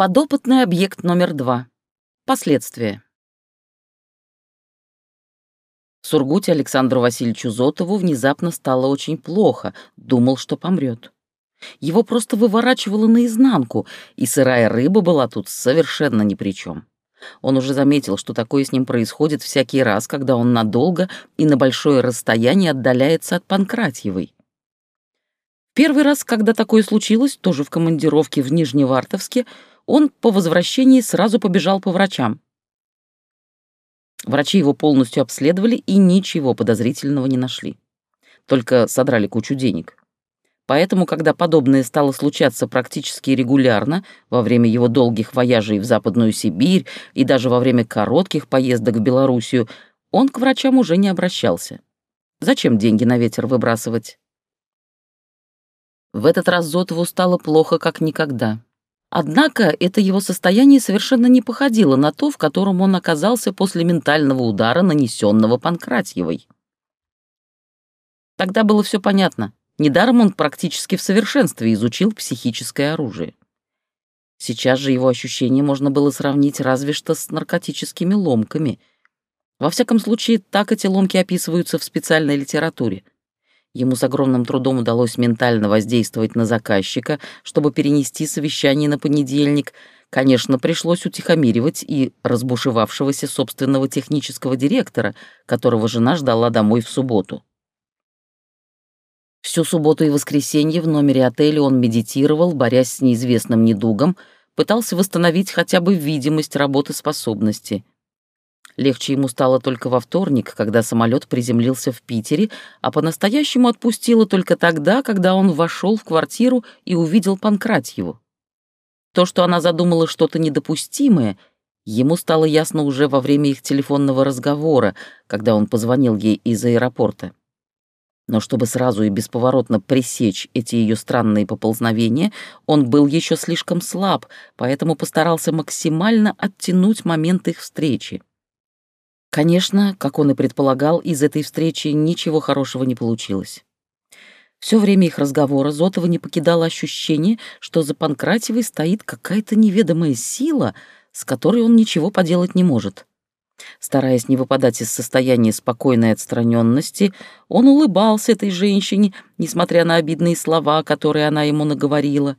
Подопытный объект номер два. Последствия. Сургуте Александру Васильевичу Зотову внезапно стало очень плохо, думал, что помрет. Его просто выворачивало наизнанку, и сырая рыба была тут совершенно ни при чем. Он уже заметил, что такое с ним происходит всякий раз, когда он надолго и на большое расстояние отдаляется от Панкратьевой. Первый раз, когда такое случилось, тоже в командировке в Нижневартовске, он по возвращении сразу побежал по врачам. Врачи его полностью обследовали и ничего подозрительного не нашли. Только содрали кучу денег. Поэтому, когда подобное стало случаться практически регулярно, во время его долгих вояжей в Западную Сибирь и даже во время коротких поездок в Белоруссию, он к врачам уже не обращался. Зачем деньги на ветер выбрасывать? В этот раз Зотову стало плохо как никогда. Однако это его состояние совершенно не походило на то, в котором он оказался после ментального удара, нанесенного Панкратьевой. Тогда было все понятно. Недаром он практически в совершенстве изучил психическое оружие. Сейчас же его ощущения можно было сравнить разве что с наркотическими ломками. Во всяком случае, так эти ломки описываются в специальной литературе — Ему с огромным трудом удалось ментально воздействовать на заказчика, чтобы перенести совещание на понедельник. Конечно, пришлось утихомиривать и разбушевавшегося собственного технического директора, которого жена ждала домой в субботу. Всю субботу и воскресенье в номере отеля он медитировал, борясь с неизвестным недугом, пытался восстановить хотя бы видимость работоспособности — Легче ему стало только во вторник, когда самолет приземлился в Питере, а по-настоящему отпустило только тогда, когда он вошел в квартиру и увидел Панкратьеву. То, что она задумала что-то недопустимое, ему стало ясно уже во время их телефонного разговора, когда он позвонил ей из аэропорта. Но чтобы сразу и бесповоротно пресечь эти ее странные поползновения, он был еще слишком слаб, поэтому постарался максимально оттянуть момент их встречи. Конечно, как он и предполагал, из этой встречи ничего хорошего не получилось. Все время их разговора Зотова не покидало ощущение, что за Панкратевой стоит какая-то неведомая сила, с которой он ничего поделать не может. Стараясь не выпадать из состояния спокойной отстраненности, он улыбался этой женщине, несмотря на обидные слова, которые она ему наговорила.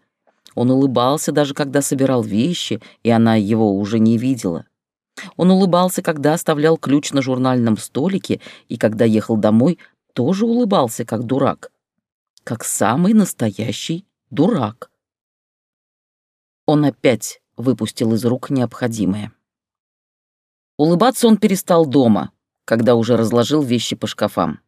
Он улыбался даже когда собирал вещи, и она его уже не видела. Он улыбался, когда оставлял ключ на журнальном столике, и когда ехал домой, тоже улыбался, как дурак. Как самый настоящий дурак. Он опять выпустил из рук необходимое. Улыбаться он перестал дома, когда уже разложил вещи по шкафам.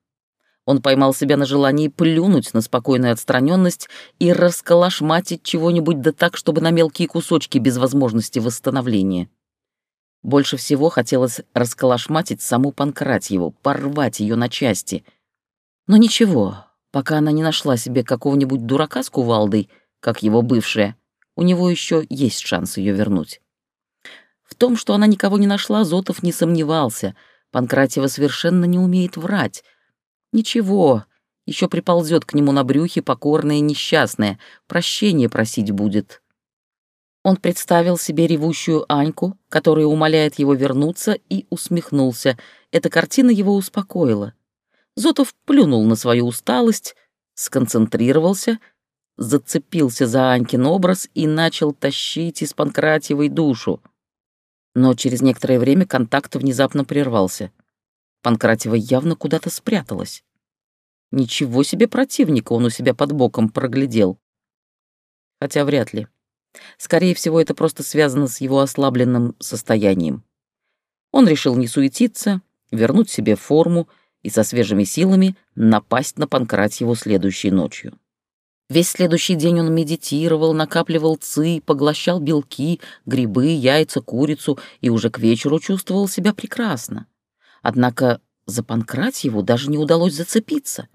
Он поймал себя на желании плюнуть на спокойную отстраненность и расколошматить чего-нибудь да так, чтобы на мелкие кусочки без возможности восстановления. Больше всего хотелось расколошматить саму Панкратьеву, порвать ее на части. Но ничего, пока она не нашла себе какого-нибудь дурака с кувалдой, как его бывшая, у него еще есть шанс ее вернуть. В том, что она никого не нашла, Зотов не сомневался. Панкратьева совершенно не умеет врать. Ничего, еще приползет к нему на брюхе покорная и несчастная, прощение просить будет. Он представил себе ревущую Аньку, которая умоляет его вернуться, и усмехнулся. Эта картина его успокоила. Зотов плюнул на свою усталость, сконцентрировался, зацепился за Анькин образ и начал тащить из Панкратьевой душу. Но через некоторое время контакт внезапно прервался. Панкратьева явно куда-то спряталась. Ничего себе противника он у себя под боком проглядел. Хотя вряд ли. Скорее всего, это просто связано с его ослабленным состоянием. Он решил не суетиться, вернуть себе форму и со свежими силами напасть на Панкратьеву следующей ночью. Весь следующий день он медитировал, накапливал ци, поглощал белки, грибы, яйца, курицу и уже к вечеру чувствовал себя прекрасно. Однако за Панкратьеву даже не удалось зацепиться.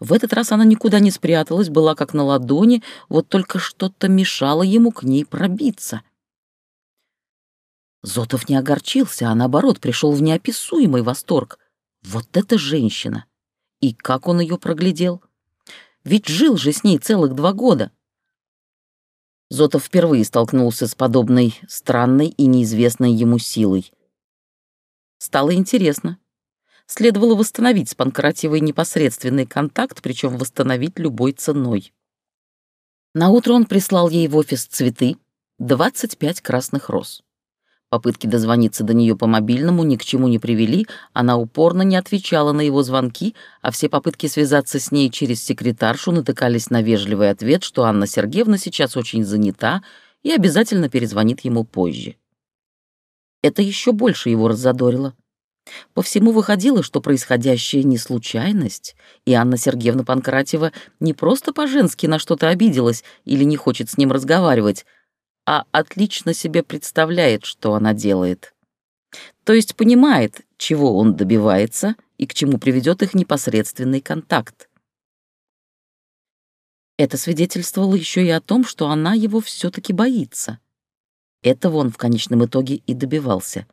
В этот раз она никуда не спряталась, была как на ладони, вот только что-то мешало ему к ней пробиться. Зотов не огорчился, а наоборот пришел в неописуемый восторг. Вот эта женщина! И как он ее проглядел? Ведь жил же с ней целых два года. Зотов впервые столкнулся с подобной странной и неизвестной ему силой. Стало интересно. Следовало восстановить с Панкратьевой непосредственный контакт, причем восстановить любой ценой. Наутро он прислал ей в офис цветы, 25 красных роз. Попытки дозвониться до нее по мобильному ни к чему не привели, она упорно не отвечала на его звонки, а все попытки связаться с ней через секретаршу натыкались на вежливый ответ, что Анна Сергеевна сейчас очень занята и обязательно перезвонит ему позже. Это еще больше его раззадорило. По всему выходило, что происходящее не случайность, и Анна Сергеевна Панкратева не просто по-женски на что-то обиделась или не хочет с ним разговаривать, а отлично себе представляет, что она делает. То есть понимает, чего он добивается и к чему приведет их непосредственный контакт. Это свидетельствовало еще и о том, что она его все-таки боится. Этого он в конечном итоге и добивался.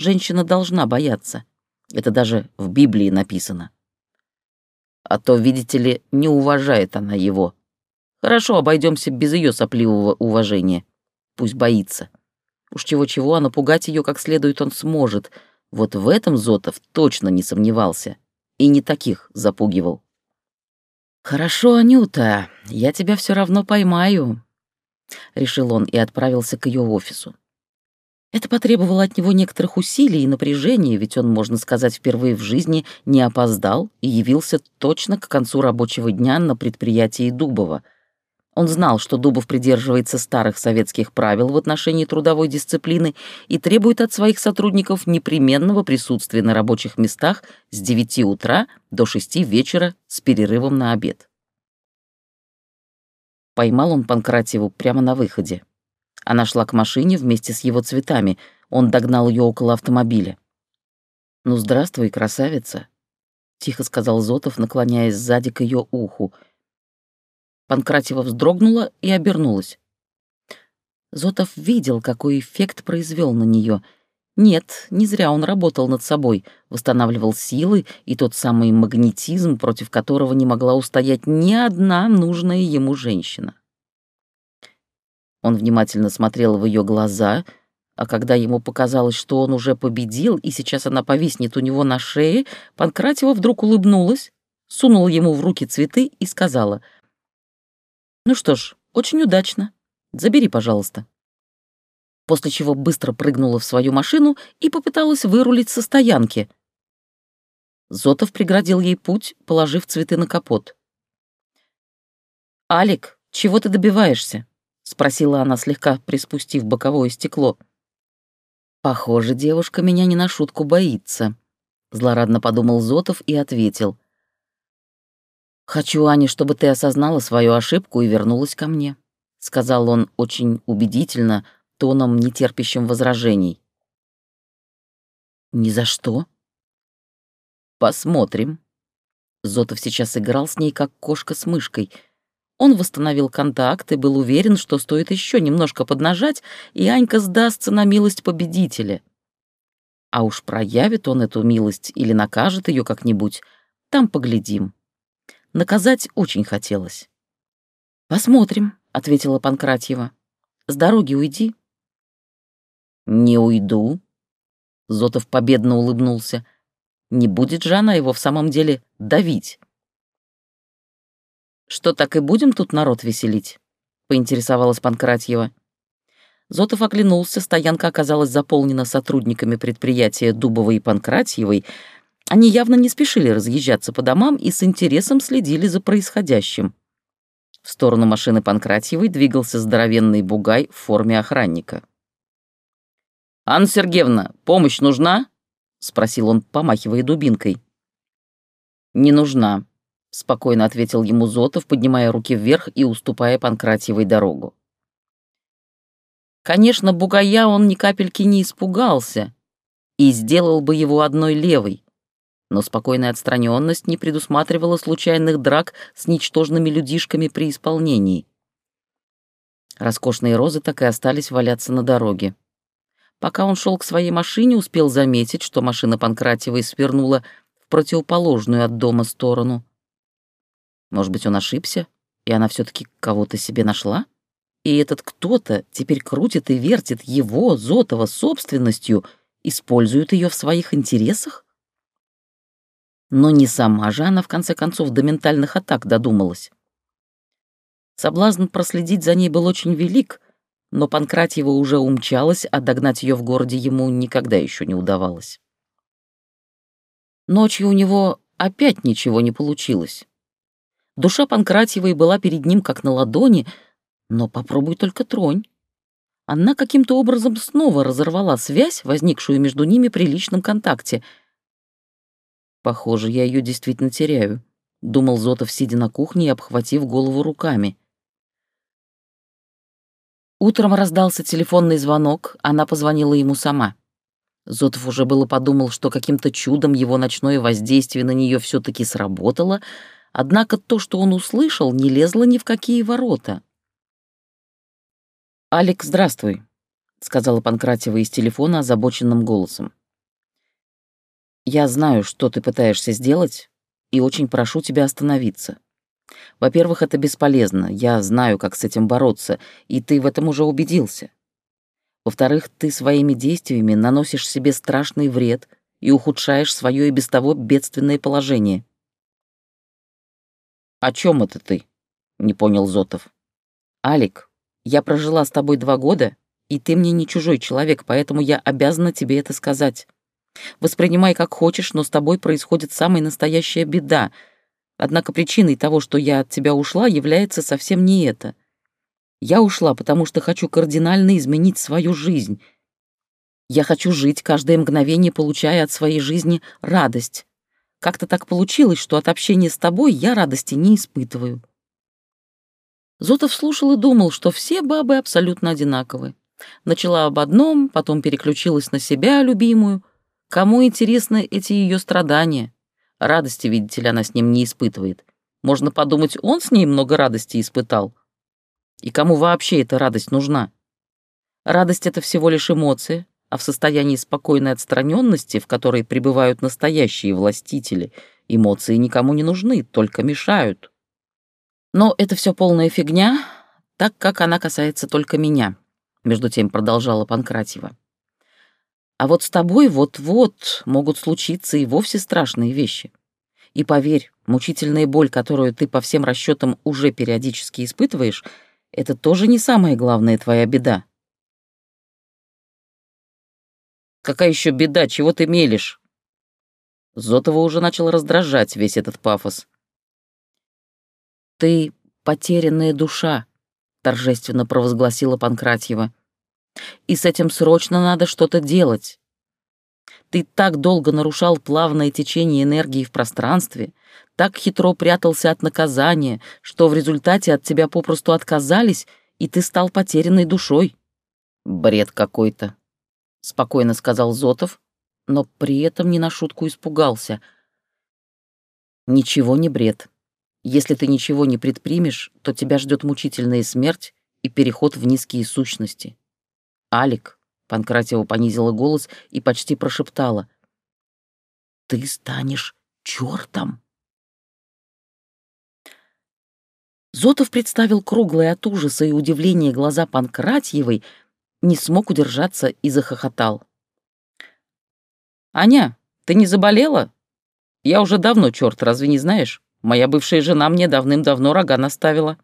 Женщина должна бояться. Это даже в Библии написано. А то, видите ли, не уважает она его. Хорошо, обойдемся без ее сопливого уважения пусть боится. Уж чего-чего, а напугать ее как следует он сможет. Вот в этом Зотов точно не сомневался. И не таких запугивал. «Хорошо, Анюта, я тебя все равно поймаю», — решил он и отправился к ее офису. Это потребовало от него некоторых усилий и напряжения, ведь он, можно сказать, впервые в жизни не опоздал и явился точно к концу рабочего дня на предприятии Дубова — он знал, что Дубов придерживается старых советских правил в отношении трудовой дисциплины и требует от своих сотрудников непременного присутствия на рабочих местах с 9 утра до 6 вечера с перерывом на обед. Поймал он Панкратьеву прямо на выходе. Она шла к машине вместе с его цветами. Он догнал ее около автомобиля. «Ну, здравствуй, красавица», — тихо сказал Зотов, наклоняясь сзади к ее уху — Панкратева вздрогнула и обернулась. Зотов видел, какой эффект произвел на нее. Нет, не зря он работал над собой, восстанавливал силы и тот самый магнетизм, против которого не могла устоять ни одна нужная ему женщина. Он внимательно смотрел в ее глаза, а когда ему показалось, что он уже победил, и сейчас она повиснет у него на шее, Панкратева вдруг улыбнулась, сунула ему в руки цветы и сказала — ну что ж, очень удачно. Забери, пожалуйста. После чего быстро прыгнула в свою машину и попыталась вырулить со стоянки. Зотов преградил ей путь, положив цветы на капот. «Алик, чего ты добиваешься?» — спросила она, слегка приспустив боковое стекло. «Похоже, девушка меня не на шутку боится», — злорадно подумал Зотов и ответил. «Хочу, Аня, чтобы ты осознала свою ошибку и вернулась ко мне», — сказал он очень убедительно, тоном, нетерпящим возражений. «Ни за что». «Посмотрим». Зотов сейчас играл с ней, как кошка с мышкой. Он восстановил контакт и был уверен, что стоит еще немножко поднажать, и Анька сдастся на милость победителя. А уж проявит он эту милость или накажет ее как-нибудь, там поглядим. Наказать очень хотелось. «Посмотрим», — ответила Панкратьева. «С дороги уйди». «Не уйду», — Зотов победно улыбнулся. «Не будет же она его в самом деле давить». «Что, так и будем тут народ веселить?» — поинтересовалась Панкратьева. Зотов оглянулся, стоянка оказалась заполнена сотрудниками предприятия Дубовой и Панкратьевой, они явно не спешили разъезжаться по домам и с интересом следили за происходящим. В сторону машины Панкратьевой двигался здоровенный бугай в форме охранника. «Анна Сергеевна, помощь нужна?» — спросил он, помахивая дубинкой. «Не нужна», — спокойно ответил ему Зотов, поднимая руки вверх и уступая Панкратьевой дорогу. Конечно, бугая он ни капельки не испугался и сделал бы его одной левой, но спокойная отстраненность не предусматривала случайных драк с ничтожными людишками при исполнении. Роскошные розы так и остались валяться на дороге. Пока он шел к своей машине, успел заметить, что машина Панкратевой свернула в противоположную от дома сторону. Может быть, он ошибся, и она все таки кого-то себе нашла? И этот кто-то теперь крутит и вертит его, Зотова, собственностью, использует ее в своих интересах? Но не сама же она, в конце концов, до ментальных атак додумалась. Соблазн проследить за ней был очень велик, но Панкратьева уже умчалась, а догнать ее в городе ему никогда еще не удавалось. Ночью у него опять ничего не получилось. Душа Панкратьевой была перед ним как на ладони, но попробуй только тронь. Она каким-то образом снова разорвала связь, возникшую между ними при личном контакте. «Похоже, я ее действительно теряю», — думал Зотов, сидя на кухне и обхватив голову руками. Утром раздался телефонный звонок, она позвонила ему сама. Зотов уже было подумал, что каким-то чудом его ночное воздействие на нее все-таки сработало, однако то, что он услышал, не лезло ни в какие ворота. «Алекс, здравствуй», — сказала Панкратева из телефона озабоченным голосом. «Я знаю, что ты пытаешься сделать, и очень прошу тебя остановиться. Во-первых, это бесполезно, я знаю, как с этим бороться, и ты в этом уже убедился. Во-вторых, ты своими действиями наносишь себе страшный вред и ухудшаешь свое и без того бедственное положение. «О чем это ты?» — не понял Зотов. «Алик, я прожила с тобой два года, и ты мне не чужой человек, поэтому я обязана тебе это сказать. Воспринимай как хочешь, но с тобой происходит самая настоящая беда — Однако причиной того, что я от тебя ушла, является совсем не это. Я ушла, потому что хочу кардинально изменить свою жизнь. Я хочу жить каждое мгновение, получая от своей жизни радость. Как-то так получилось, что от общения с тобой я радости не испытываю. Зотов слушал и думал, что все бабы абсолютно одинаковы. Начала об одном, потом переключилась на себя, любимую. Кому интересны эти ее страдания? Радости, видите ли, она с ним не испытывает. Можно подумать, он с ней много радости испытал. И кому вообще эта радость нужна? Радость — это всего лишь эмоция, а в состоянии спокойной отстраненности, в которой пребывают настоящие властители, эмоции никому не нужны, только мешают. Но это все полная фигня, так как она касается только меня, между тем продолжала Панкратьева. А вот с тобой вот-вот могут случиться и вовсе страшные вещи. И поверь, мучительная боль, которую ты по всем расчетам уже периодически испытываешь, это тоже не самая главная твоя беда. Какая еще беда, чего ты мелешь? Зотова уже начал раздражать весь этот пафос. Ты потерянная душа, торжественно провозгласила Панкратьева и с этим срочно надо что-то делать. Ты так долго нарушал плавное течение энергии в пространстве, так хитро прятался от наказания, что в результате от тебя попросту отказались, и ты стал потерянной душой. Бред какой-то, — спокойно сказал Зотов, но при этом не на шутку испугался. Ничего не бред. Если ты ничего не предпримешь, то тебя ждет мучительная смерть и переход в низкие сущности. «Алик», — Панкратева понизила голос и почти прошептала, «ты станешь чертом». Зотов представил круглые от ужаса и удивления глаза Панкратьевой, не смог удержаться и захохотал. «Аня, ты не заболела? Я уже давно черт, разве не знаешь? Моя бывшая жена мне давным-давно рога наставила».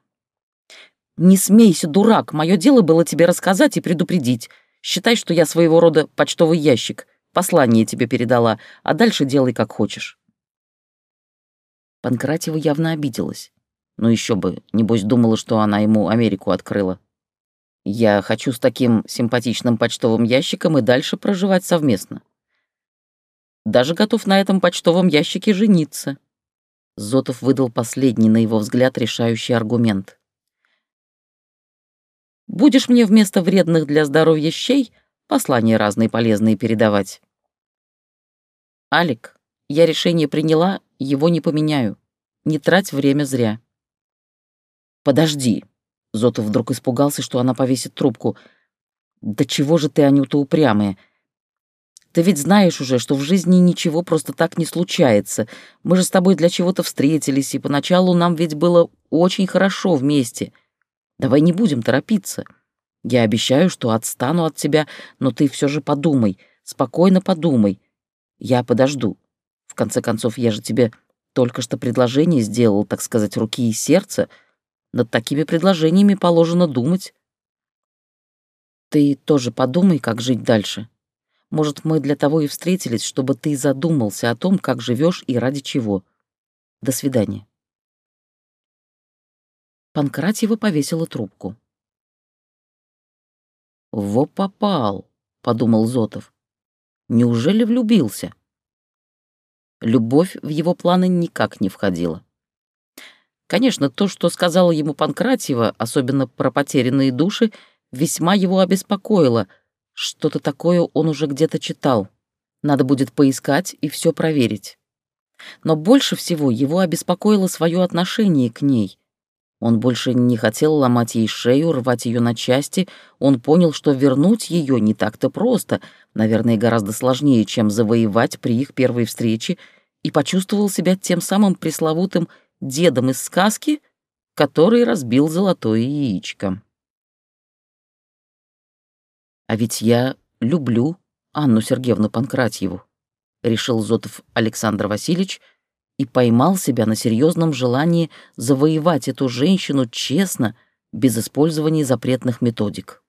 «Не смейся, дурак, мое дело было тебе рассказать и предупредить. Считай, что я своего рода почтовый ящик. Послание тебе передала, а дальше делай как хочешь». Панкратева явно обиделась. Ну еще бы, небось думала, что она ему Америку открыла. Я хочу с таким симпатичным почтовым ящиком и дальше проживать совместно. Даже готов на этом почтовом ящике жениться. Зотов выдал последний, на его взгляд, решающий аргумент. Будешь мне вместо вредных для здоровья щей послания разные полезные передавать. Алик, я решение приняла, его не поменяю. Не трать время зря. Подожди. Зотов вдруг испугался, что она повесит трубку. Да чего же ты, Анюта, упрямая? Ты ведь знаешь уже, что в жизни ничего просто так не случается. Мы же с тобой для чего-то встретились, и поначалу нам ведь было очень хорошо вместе — Давай не будем торопиться. Я обещаю, что отстану от тебя, но ты все же подумай, спокойно подумай. Я подожду. В конце концов, я же тебе только что предложение сделал, так сказать, руки и сердца. Над такими предложениями положено думать. Ты тоже подумай, как жить дальше. Может, мы для того и встретились, чтобы ты задумался о том, как живешь и ради чего. До свидания. Панкратьева повесила трубку. «Во попал», — подумал Зотов. «Неужели влюбился?» Любовь в его планы никак не входила. Конечно, то, что сказала ему Панкратьева, особенно про потерянные души, весьма его обеспокоило. Что-то такое он уже где-то читал. Надо будет поискать и все проверить. Но больше всего его обеспокоило свое отношение к ней. Он больше не хотел ломать ей шею, рвать ее на части. Он понял, что вернуть ее не так-то просто, наверное, гораздо сложнее, чем завоевать при их первой встрече, и почувствовал себя тем самым пресловутым дедом из сказки, который разбил золотое яичко. «А ведь я люблю Анну Сергеевну Панкратьеву», — решил Зотов Александр Васильевич — и поймал себя на серьезном желании завоевать эту женщину честно, без использования запретных методик.